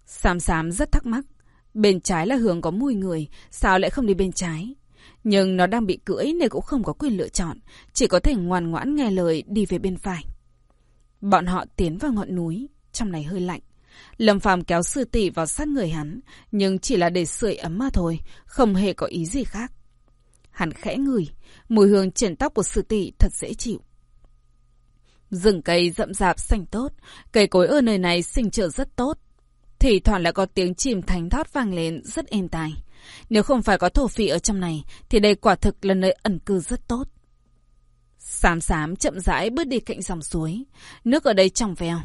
Sam Sám rất thắc mắc. Bên trái là hướng có mùi người, sao lại không đi bên trái? Nhưng nó đang bị cưỡi nên cũng không có quyền lựa chọn, chỉ có thể ngoan ngoãn nghe lời đi về bên phải. Bọn họ tiến vào ngọn núi, trong này hơi lạnh. Lâm Phàm kéo sư tỷ vào sát người hắn, nhưng chỉ là để sưởi ấm mà thôi, không hề có ý gì khác. Hắn khẽ ngửi, mùi hương triển tóc của sư tỷ thật dễ chịu. Rừng cây rậm rạp xanh tốt, cây cối ở nơi này sinh trưởng rất tốt. Thì thoảng lại có tiếng chìm thánh thót vang lên rất êm tai. Nếu không phải có thổ phỉ ở trong này, thì đây quả thực là nơi ẩn cư rất tốt. Xám xám chậm rãi bước đi cạnh dòng suối. Nước ở đây trong veo.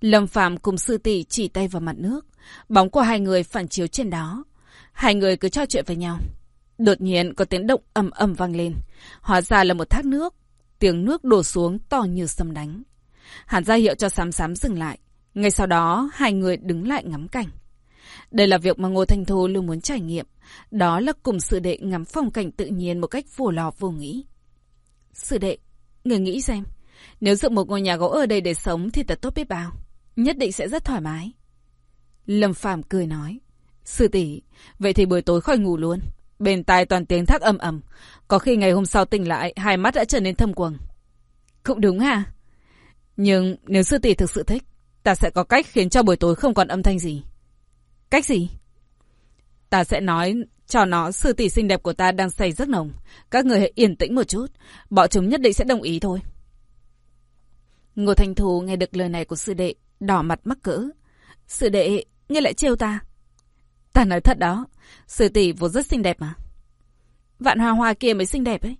Lâm Phàm cùng sư tỷ chỉ tay vào mặt nước. Bóng của hai người phản chiếu trên đó. Hai người cứ trò chuyện với nhau. Đột nhiên có tiếng động ầm ầm vang lên. Hóa ra là một thác nước. Tiếng nước đổ xuống to như sấm đánh. Hàn ra hiệu cho sám sám dừng lại. Ngay sau đó, hai người đứng lại ngắm cảnh. Đây là việc mà Ngô Thanh Thu luôn muốn trải nghiệm. Đó là cùng sự đệ ngắm phong cảnh tự nhiên một cách vô lò vô nghĩ. Sự đệ, người nghĩ xem. Nếu dựng một ngôi nhà gỗ ở đây để sống thì thật tốt biết bao. Nhất định sẽ rất thoải mái. Lâm Phàm cười nói. Sư tỷ, vậy thì buổi tối khỏi ngủ luôn. Bên tai toàn tiếng thác ầm ầm. Có khi ngày hôm sau tỉnh lại, hai mắt đã trở nên thâm quầng. Cũng đúng hả? Nhưng nếu sư tỷ thực sự thích, ta sẽ có cách khiến cho buổi tối không còn âm thanh gì. Cách gì? Ta sẽ nói cho nó sư tỷ xinh đẹp của ta đang say giấc nồng. Các người hãy yên tĩnh một chút. Bọn chúng nhất định sẽ đồng ý thôi. Ngô Thành Thù nghe được lời này của sư đệ, đỏ mặt mắc cỡ. Sư đệ, ngươi lại trêu ta. Ta nói thật đó, sư tỷ vốn rất xinh đẹp mà. Vạn hoa hoa kia mới xinh đẹp ấy.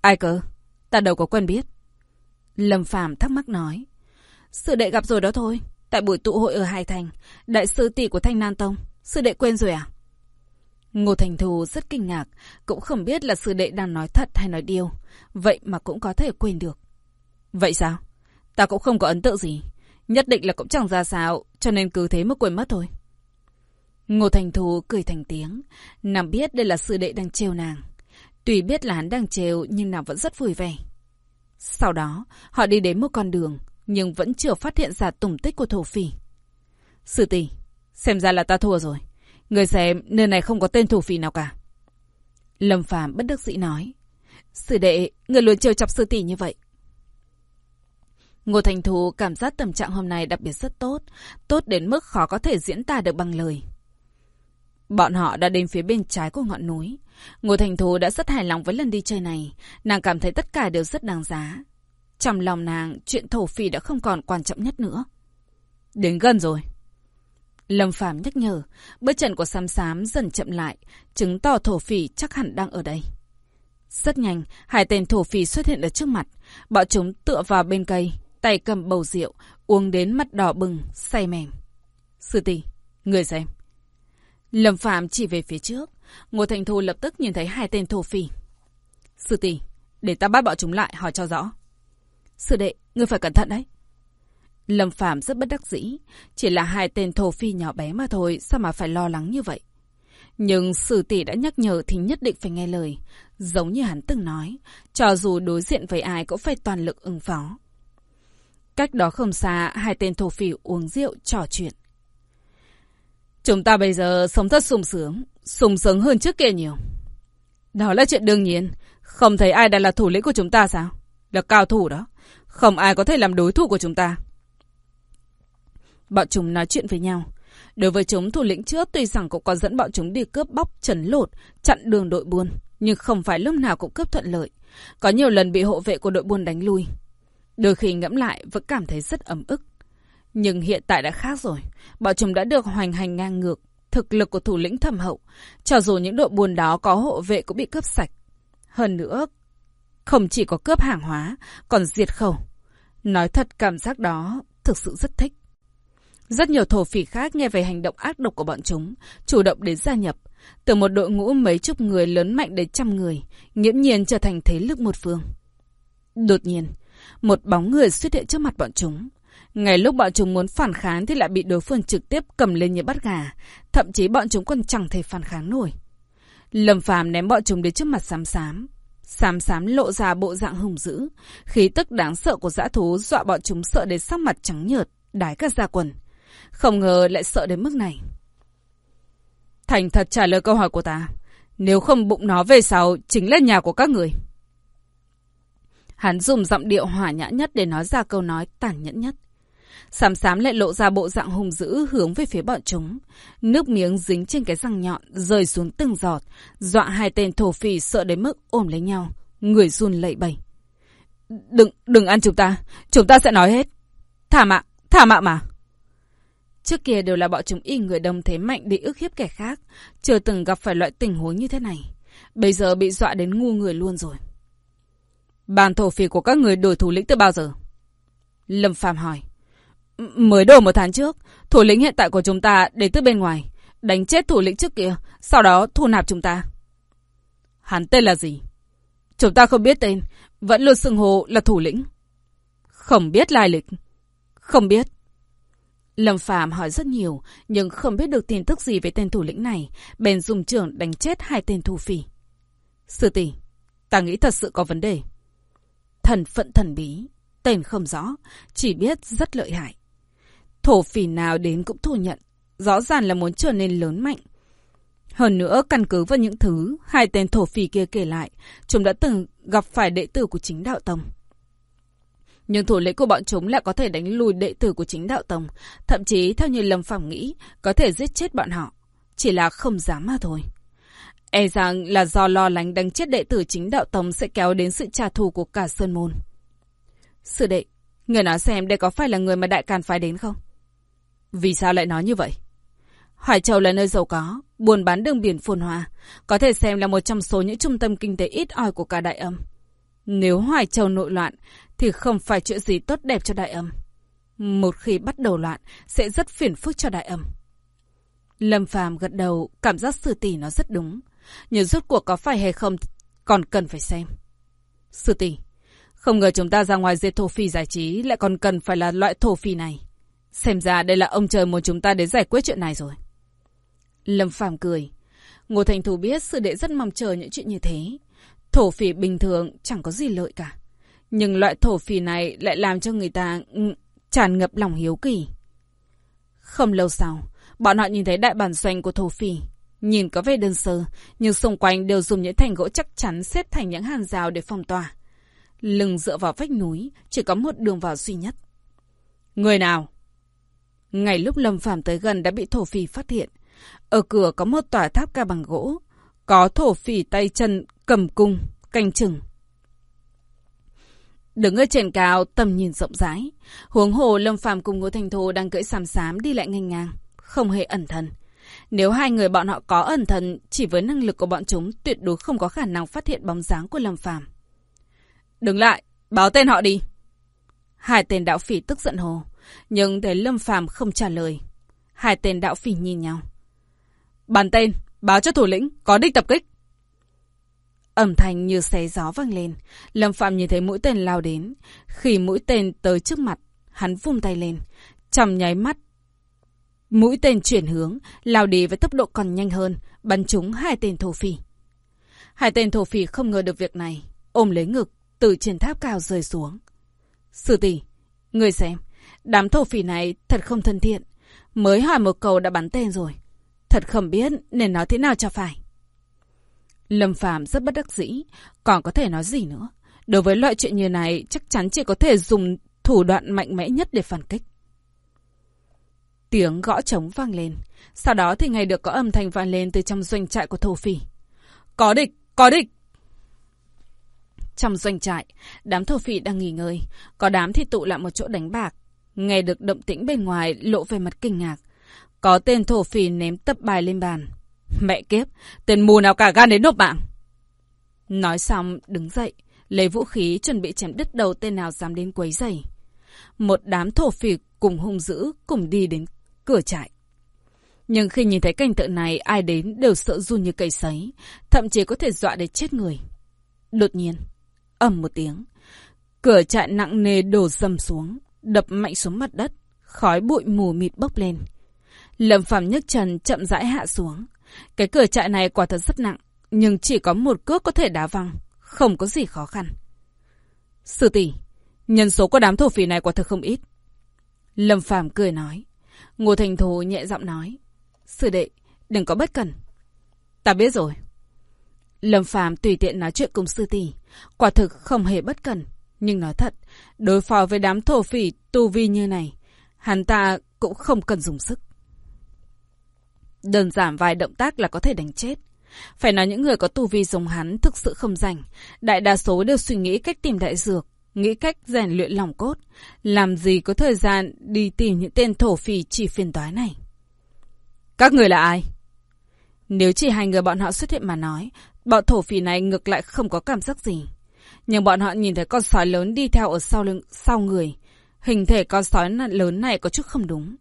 Ai cơ? Ta đâu có quen biết. Lâm Phàm thắc mắc nói. Sư đệ gặp rồi đó thôi. Tại buổi tụ hội ở Hải Thành, đại sư tỷ của Thanh Nan Tông. Sư đệ quên rồi à? Ngô Thành Thù rất kinh ngạc, cũng không biết là sư đệ đang nói thật hay nói điêu. Vậy mà cũng có thể quên được. Vậy sao? Ta cũng không có ấn tượng gì. Nhất định là cũng chẳng ra sao, cho nên cứ thế mà quên mất thôi. Ngô Thành Thù cười thành tiếng. Nàng biết đây là sư đệ đang trêu nàng. Tuy biết là hắn đang trêu nhưng nàng vẫn rất vui vẻ. Sau đó, họ đi đến một con đường, nhưng vẫn chưa phát hiện ra tùng tích của thổ phỉ. Sư tỷ, xem ra là ta thua rồi. Người xem, nơi này không có tên thổ phỉ nào cả. Lâm Phàm bất đắc dĩ nói. Sư đệ, người luôn trêu chọc sư tỷ như vậy. Ngô Thành Thù cảm giác tâm trạng hôm nay đặc biệt rất tốt, tốt đến mức khó có thể diễn tả được bằng lời. Bọn họ đã đến phía bên trái của ngọn núi. Ngô Thành Thù đã rất hài lòng với lần đi chơi này. Nàng cảm thấy tất cả đều rất đáng giá. Trong lòng nàng, chuyện thổ phỉ đã không còn quan trọng nhất nữa. Đến gần rồi. Lâm Phàm nhắc nhở, bước chân của Sam Sám dần chậm lại, chứng tỏ thổ phỉ chắc hẳn đang ở đây. Rất nhanh, hai tên thổ phỉ xuất hiện ở trước mặt. Bọn chúng tựa vào bên cây, tay cầm bầu rượu, uống đến mặt đỏ bừng, say mềm. Sư tỷ, người xem. Lâm Phạm chỉ về phía trước. Ngô Thành Thu lập tức nhìn thấy hai tên thổ phỉ. Sư tỷ, để ta bắt bọn chúng lại hỏi cho rõ. Sư đệ, ngươi phải cẩn thận đấy. Lâm Phạm rất bất đắc dĩ. Chỉ là hai tên thổ phi nhỏ bé mà thôi, sao mà phải lo lắng như vậy? Nhưng sư tỷ đã nhắc nhở thì nhất định phải nghe lời. Giống như hắn từng nói, cho dù đối diện với ai cũng phải toàn lực ứng phó. Cách đó không xa, hai tên thổ phỉ uống rượu, trò chuyện. Chúng ta bây giờ sống rất sung sướng, sung sướng hơn trước kia nhiều. Đó là chuyện đương nhiên. Không thấy ai đang là thủ lĩnh của chúng ta sao? Là cao thủ đó. Không ai có thể làm đối thủ của chúng ta. Bọn chúng nói chuyện với nhau. Đối với chúng, thủ lĩnh trước tuy rằng cũng có dẫn bọn chúng đi cướp bóc, trấn lột, chặn đường đội buôn. Nhưng không phải lúc nào cũng cướp thuận lợi. Có nhiều lần bị hộ vệ của đội buôn đánh lui. Đôi khi ngẫm lại vẫn cảm thấy rất ấm ức. Nhưng hiện tại đã khác rồi. Bọn chúng đã được hoành hành ngang ngược. Thực lực của thủ lĩnh thầm hậu. Cho dù những đội buôn đó có hộ vệ cũng bị cướp sạch. Hơn nữa, không chỉ có cướp hàng hóa, còn diệt khẩu. Nói thật cảm giác đó thực sự rất thích. Rất nhiều thổ phỉ khác nghe về hành động ác độc của bọn chúng, chủ động đến gia nhập. Từ một đội ngũ mấy chục người lớn mạnh đến trăm người, nghiễm nhiên trở thành thế lực một phương. Đột nhiên, một bóng người xuất hiện trước mặt bọn chúng. Ngay lúc bọn chúng muốn phản kháng thì lại bị đối phương trực tiếp cầm lên như bắt gà. Thậm chí bọn chúng còn chẳng thể phản kháng nổi. Lâm phàm ném bọn chúng đến trước mặt xám xám. Xám xám lộ ra bộ dạng hùng dữ. Khí tức đáng sợ của dã thú dọa bọn chúng sợ đến sắc mặt trắng nhợt, đái cả da quần. Không ngờ lại sợ đến mức này. Thành thật trả lời câu hỏi của ta. Nếu không bụng nó về sau, chính là nhà của các người. Hắn dùng giọng điệu hỏa nhã nhất để nói ra câu nói tàn nhẫn nhất. Sám sám lại lộ ra bộ dạng hung dữ hướng về phía bọn chúng. Nước miếng dính trên cái răng nhọn, rơi xuống từng giọt, dọa hai tên thổ phỉ sợ đến mức ôm lấy nhau. Người run lẩy bẩy. Đừng, đừng ăn chúng ta. Chúng ta sẽ nói hết. Thả mạng, thả mạng mà. Trước kia đều là bọn chúng y người đồng thế mạnh để ức hiếp kẻ khác. Chưa từng gặp phải loại tình huống như thế này. Bây giờ bị dọa đến ngu người luôn rồi. Bàn thổ phỉ của các người đổi thủ lĩnh từ bao giờ? Lâm Phàm hỏi. Mới đổ một tháng trước, thủ lĩnh hiện tại của chúng ta đến từ bên ngoài. Đánh chết thủ lĩnh trước kia, sau đó thu nạp chúng ta. Hắn tên là gì? Chúng ta không biết tên, vẫn luôn xưng hồ là thủ lĩnh. Không biết lai lịch. Không biết. Lâm Phàm hỏi rất nhiều, nhưng không biết được tin tức gì về tên thủ lĩnh này, bèn dùng trưởng đánh chết hai tên thủ phỉ. Sư tỷ, ta nghĩ thật sự có vấn đề. Thần phận thần bí, tên không rõ, chỉ biết rất lợi hại. Thổ phỉ nào đến cũng thừa nhận, rõ ràng là muốn trở nên lớn mạnh. Hơn nữa, căn cứ vào những thứ hai tên thổ phỉ kia kể lại, chúng đã từng gặp phải đệ tử của chính đạo tông. Nhưng thủ lĩnh của bọn chúng lại có thể đánh lùi đệ tử của chính đạo tông, thậm chí theo như Lâm Phàm nghĩ, có thể giết chết bọn họ. Chỉ là không dám mà thôi. E rằng là do lo lắng đánh chết đệ tử chính đạo tông sẽ kéo đến sự trả thù của cả Sơn Môn. Sư đệ, người nói xem đây có phải là người mà đại càn phái đến không? Vì sao lại nói như vậy? Hải Châu là nơi giàu có, buôn bán đường biển phồn hoa, có thể xem là một trong số những trung tâm kinh tế ít ỏi của cả đại âm. Nếu Hoài Châu nội loạn, thì không phải chuyện gì tốt đẹp cho đại âm. Một khi bắt đầu loạn, sẽ rất phiền phức cho đại âm. Lâm Phàm gật đầu, cảm giác sư tỷ nó rất đúng. Nhưng rốt cuộc có phải hay không, còn cần phải xem. Sư tỷ, không ngờ chúng ta ra ngoài dê thổ phi giải trí lại còn cần phải là loại thổ phi này. Xem ra đây là ông trời muốn chúng ta đến giải quyết chuyện này rồi. Lâm Phàm cười. Ngô Thành Thù biết sư đệ rất mong chờ những chuyện như thế. Thổ phỉ bình thường chẳng có gì lợi cả. Nhưng loại thổ phỉ này lại làm cho người ta ừ, tràn ngập lòng hiếu kỳ. Không lâu sau, bọn họ nhìn thấy đại bản doanh của thổ phỉ. Nhìn có vẻ đơn sơ, nhưng xung quanh đều dùng những thành gỗ chắc chắn xếp thành những hàng rào để phong tỏa. Lưng dựa vào vách núi, chỉ có một đường vào duy nhất. Người nào? Ngay lúc Lâm Phàm tới gần đã bị thổ phỉ phát hiện. Ở cửa có một tòa tháp ca bằng gỗ. Có thổ phỉ tay chân cầm cung, canh chừng. Đứng ở trên cao, tầm nhìn rộng rãi. Huống hồ Lâm Phàm cùng Ngô Thành Thô đang cưỡi xàm xám đi lại ngang ngang, không hề ẩn thân. Nếu hai người bọn họ có ẩn thân, chỉ với năng lực của bọn chúng tuyệt đối không có khả năng phát hiện bóng dáng của Lâm Phàm. Đứng lại, báo tên họ đi. Hai tên đạo phỉ tức giận hồ, nhưng thấy Lâm Phàm không trả lời. Hai tên đạo phỉ nhìn nhau. Bàn tên, báo cho thủ lĩnh, có đích tập kích. Âm thanh như xé gió vang lên. Lâm Phạm nhìn thấy mũi tên lao đến. Khi mũi tên tới trước mặt, hắn vung tay lên. Trong nháy mắt, mũi tên chuyển hướng, lao đi với tốc độ còn nhanh hơn, bắn trúng hai tên thổ phỉ. Hai tên thổ phỉ không ngờ được việc này, ôm lấy ngực, từ trên tháp cao rơi xuống. Sư tỷ, người xem, đám thổ phỉ này thật không thân thiện. Mới hỏi một câu đã bắn tên rồi. Thật không biết nên nói thế nào cho phải. Lâm Phàm rất bất đắc dĩ, còn có thể nói gì nữa. Đối với loại chuyện như này, chắc chắn chỉ có thể dùng thủ đoạn mạnh mẽ nhất để phản kích. Tiếng gõ trống vang lên. Sau đó thì ngay được có âm thanh vang lên từ trong doanh trại của thổ phỉ. Có địch! Có địch! Trong doanh trại, đám thổ phỉ đang nghỉ ngơi. Có đám thì tụ lại một chỗ đánh bạc. Nghe được động tĩnh bên ngoài lộ về mặt kinh ngạc. Có tên thổ phỉ ném tập bài lên bàn. Mẹ kiếp, tên mù nào cả gan đến nộp mạng. Nói xong, đứng dậy, lấy vũ khí chuẩn bị chém đứt đầu tên nào dám đến quấy giày. Một đám thổ phỉ cùng hung dữ cùng đi đến cửa trại. Nhưng khi nhìn thấy cảnh tượng này, ai đến đều sợ run như cây sấy, thậm chí có thể dọa để chết người. Đột nhiên, ầm một tiếng, cửa trại nặng nề đổ dầm xuống, đập mạnh xuống mặt đất, khói bụi mù mịt bốc lên. Lâm Phạm nhấc chân chậm rãi hạ xuống, cái cửa trại này quả thật rất nặng, nhưng chỉ có một cước có thể đá văng, không có gì khó khăn. Sư tỷ, nhân số của đám thổ phỉ này quả thật không ít. Lâm Phàm cười nói. Ngô Thành Thù nhẹ giọng nói. Sư đệ, đừng có bất cần. Ta biết rồi. Lâm Phàm tùy tiện nói chuyện cùng sư tỷ, quả thực không hề bất cần. Nhưng nói thật, đối phó với đám thổ phỉ tu vi như này, hắn ta cũng không cần dùng sức. Đơn giản vài động tác là có thể đánh chết. Phải nói những người có tu vi giống hắn thực sự không rảnh. Đại đa số đều suy nghĩ cách tìm đại dược, nghĩ cách rèn luyện lòng cốt. Làm gì có thời gian đi tìm những tên thổ phỉ chỉ phiền toái này. Các người là ai? Nếu chỉ hai người bọn họ xuất hiện mà nói, bọn thổ phỉ này ngược lại không có cảm giác gì. Nhưng bọn họ nhìn thấy con sói lớn đi theo ở sau lưng, sau người. Hình thể con sói lớn này có chút không đúng.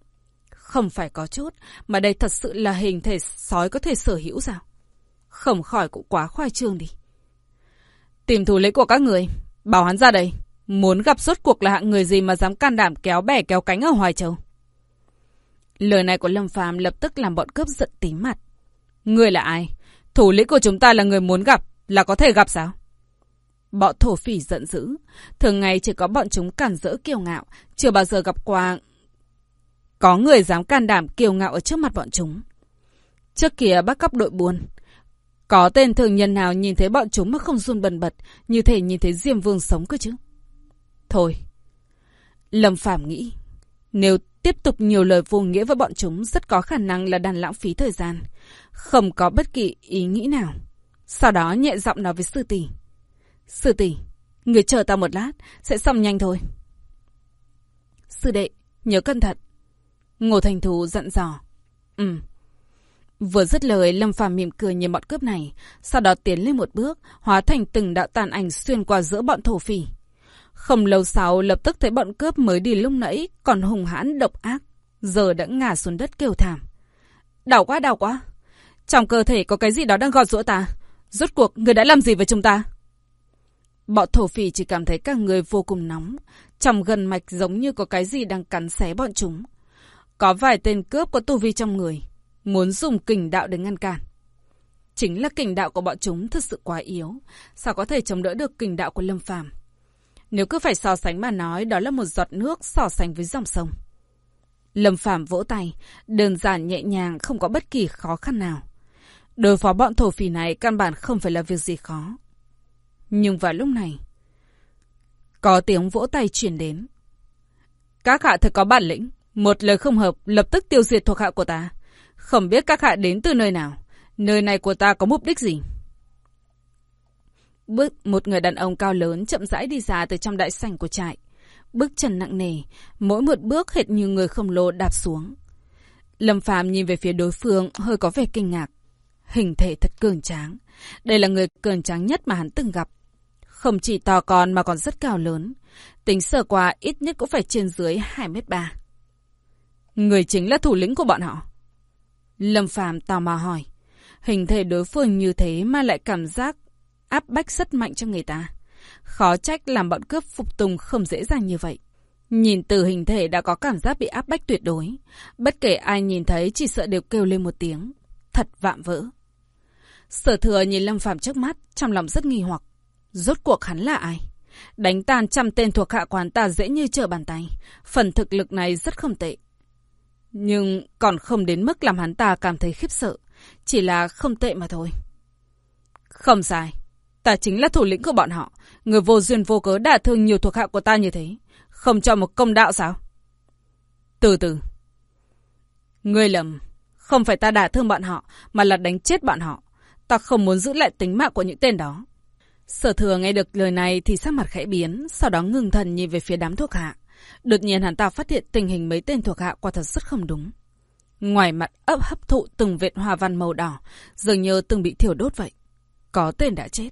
Không phải có chút, mà đây thật sự là hình thể sói có thể sở hữu sao? Không khỏi cũng quá khoai trương đi. Tìm thủ lĩnh của các người, bảo hắn ra đây. Muốn gặp suốt cuộc là hạng người gì mà dám can đảm kéo bè kéo cánh ở Hoài Châu? Lời này của Lâm Phàm lập tức làm bọn cướp giận tím mặt. Người là ai? Thủ lĩnh của chúng ta là người muốn gặp, là có thể gặp sao? Bọn thổ phỉ giận dữ. Thường ngày chỉ có bọn chúng cản rỡ kiêu ngạo, chưa bao giờ gặp qua... Có người dám can đảm kiêu ngạo ở trước mặt bọn chúng. Trước kia bắt cóc đội buôn. Có tên thường nhân nào nhìn thấy bọn chúng mà không run bần bật, như thể nhìn thấy Diêm Vương sống cơ chứ? Thôi. Lâm Phàm nghĩ, nếu tiếp tục nhiều lời vô nghĩa với bọn chúng rất có khả năng là đàn lãng phí thời gian. Không có bất kỳ ý nghĩ nào. Sau đó nhẹ giọng nói với sư tỷ. Sư tỷ, người chờ ta một lát, sẽ xong nhanh thôi. Sư đệ, nhớ cẩn thận. Ngô Thành Thú dặn dò. Ừ. Vừa dứt lời, Lâm Phàm mỉm cười nhìn bọn cướp này, sau đó tiến lên một bước, hóa thành từng đạo tàn ảnh xuyên qua giữa bọn thổ phỉ. Không lâu sau, lập tức thấy bọn cướp mới đi lúc nãy, còn hùng hãn độc ác, giờ đã ngả xuống đất kêu thảm. Đau quá, đau quá. Trong cơ thể có cái gì đó đang gọt rũa ta. Rốt cuộc, người đã làm gì với chúng ta? Bọn thổ phỉ chỉ cảm thấy các người vô cùng nóng. Trong gần mạch giống như có cái gì đang cắn xé bọn chúng. Có vài tên cướp có tu vi trong người. Muốn dùng kình đạo để ngăn cản. Chính là kình đạo của bọn chúng thật sự quá yếu. Sao có thể chống đỡ được kình đạo của Lâm Phàm Nếu cứ phải so sánh mà nói, đó là một giọt nước so sánh với dòng sông. Lâm Phàm vỗ tay, đơn giản nhẹ nhàng, không có bất kỳ khó khăn nào. Đối phó bọn thổ phỉ này căn bản không phải là việc gì khó. Nhưng vào lúc này, có tiếng vỗ tay truyền đến. Các hạ thật có bản lĩnh, một lời không hợp lập tức tiêu diệt thuộc hạ của ta. Không biết các hạ đến từ nơi nào, nơi này của ta có mục đích gì? Bước một người đàn ông cao lớn chậm rãi đi ra từ trong đại sảnh của trại. Bước chân nặng nề, mỗi một bước hệt như người khổng lồ đạp xuống. Lâm Phàm nhìn về phía đối phương hơi có vẻ kinh ngạc. Hình thể thật cường tráng. Đây là người cường tráng nhất mà hắn từng gặp. Không chỉ to con mà còn rất cao lớn. Tính sơ qua ít nhất cũng phải trên dưới 2m3. Người chính là thủ lĩnh của bọn họ. Lâm Phàm tò mò hỏi. Hình thể đối phương như thế mà lại cảm giác áp bách rất mạnh cho người ta. Khó trách làm bọn cướp phục tùng không dễ dàng như vậy. Nhìn từ hình thể đã có cảm giác bị áp bách tuyệt đối. Bất kể ai nhìn thấy chỉ sợ đều kêu lên một tiếng. Thật vạm vỡ. Sở thừa nhìn Lâm Phàm trước mắt, trong lòng rất nghi hoặc. Rốt cuộc hắn là ai? Đánh tan trăm tên thuộc hạ quán ta dễ như trở bàn tay. Phần thực lực này rất không tệ. Nhưng còn không đến mức làm hắn ta cảm thấy khiếp sợ. Chỉ là không tệ mà thôi. Không sai. Ta chính là thủ lĩnh của bọn họ. Người vô duyên vô cớ đả thương nhiều thuộc hạ của ta như thế. Không cho một công đạo sao? Từ từ. Ngươi lầm. Không phải ta đả thương bọn họ, mà là đánh chết bọn họ. Ta không muốn giữ lại tính mạng của những tên đó. Sở thừa nghe được lời này thì sắc mặt khẽ biến, sau đó ngừng thần nhìn về phía đám thuộc hạ. Đột nhiên hắn ta phát hiện tình hình mấy tên thuộc hạ quả thật rất không đúng. Ngoài mặt ấp hấp thụ từng vệt hoa văn màu đỏ, dường như từng bị thiểu đốt vậy. Có tên đã chết.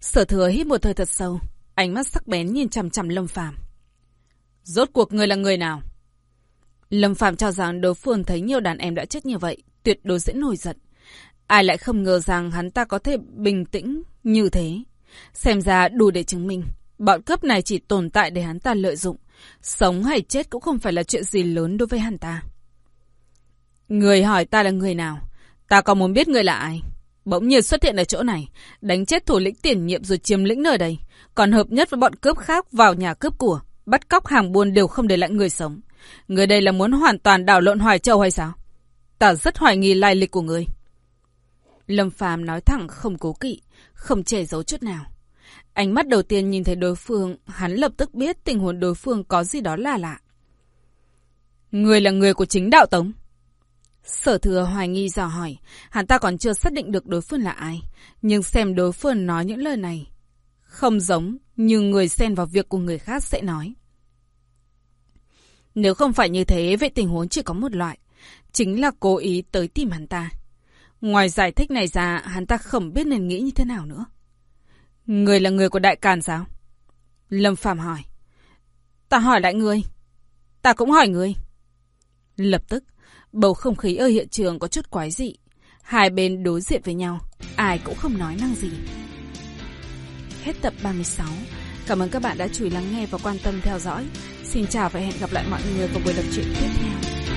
Sở thừa hít một hơi thật sâu, ánh mắt sắc bén nhìn chằm chằm Lâm Phàm. Rốt cuộc người là người nào? Lâm Phàm cho rằng đối phương thấy nhiều đàn em đã chết như vậy, tuyệt đối sẽ nổi giận. Ai lại không ngờ rằng hắn ta có thể bình tĩnh như thế. Xem ra đủ để chứng minh, bọn cướp này chỉ tồn tại để hắn ta lợi dụng. Sống hay chết cũng không phải là chuyện gì lớn đối với hắn ta. Người hỏi ta là người nào? Ta còn muốn biết người là ai? Bỗng nhiên xuất hiện ở chỗ này, đánh chết thủ lĩnh tiền nhiệm rồi chiếm lĩnh nơi đây. Còn hợp nhất với bọn cướp khác vào nhà cướp của, bắt cóc hàng buôn đều không để lại người sống. Người đây là muốn hoàn toàn đảo lộn Hoài Châu hay sao? Ta rất hoài nghi lai lịch của người. Lâm Phàm nói thẳng không cố kỵ, không che giấu chút nào. Ánh mắt đầu tiên nhìn thấy đối phương, hắn lập tức biết tình huống đối phương có gì đó là lạ. Người là người của chính đạo tống. Sở thừa hoài nghi dò hỏi, hắn ta còn chưa xác định được đối phương là ai. Nhưng xem đối phương nói những lời này, không giống như người xen vào việc của người khác sẽ nói. Nếu không phải như thế, vậy tình huống chỉ có một loại. Chính là cố ý tới tìm hắn ta. Ngoài giải thích này ra, hắn ta không biết nên nghĩ như thế nào nữa. Người là người của đại càn sao? Lâm Phàm hỏi. Ta hỏi lại người. Ta cũng hỏi người. Lập tức, bầu không khí ở hiện trường có chút quái dị. Hai bên đối diện với nhau, ai cũng không nói năng gì. Hết tập 36. Cảm ơn các bạn đã chú ý lắng nghe và quan tâm theo dõi. Xin chào và hẹn gặp lại mọi người vào buổi đọc truyện tiếp theo.